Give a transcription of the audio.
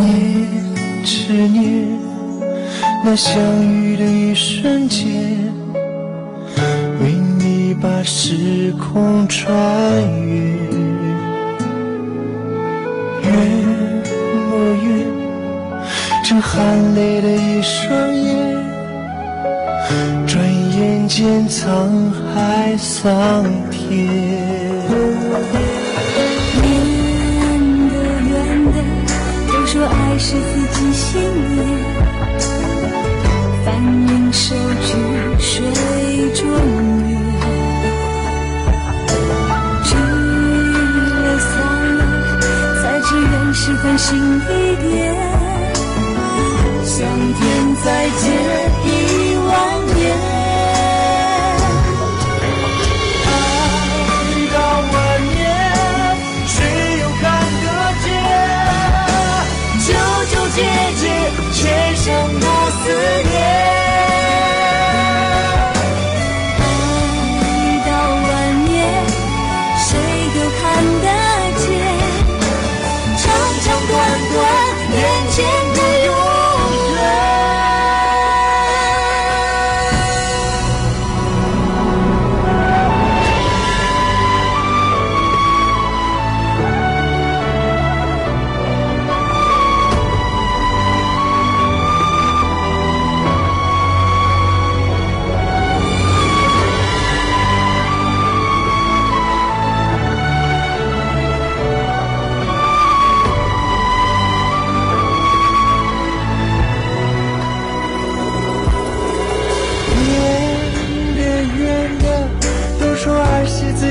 念执念，那相遇的一瞬间，为你把时空穿越。越我越，这含泪的一双眼，转眼间沧海桑田。还是自己心念，翻云手举水中月，聚了散了，才知缘是分心一点，向天再见。姐姐，却像个死。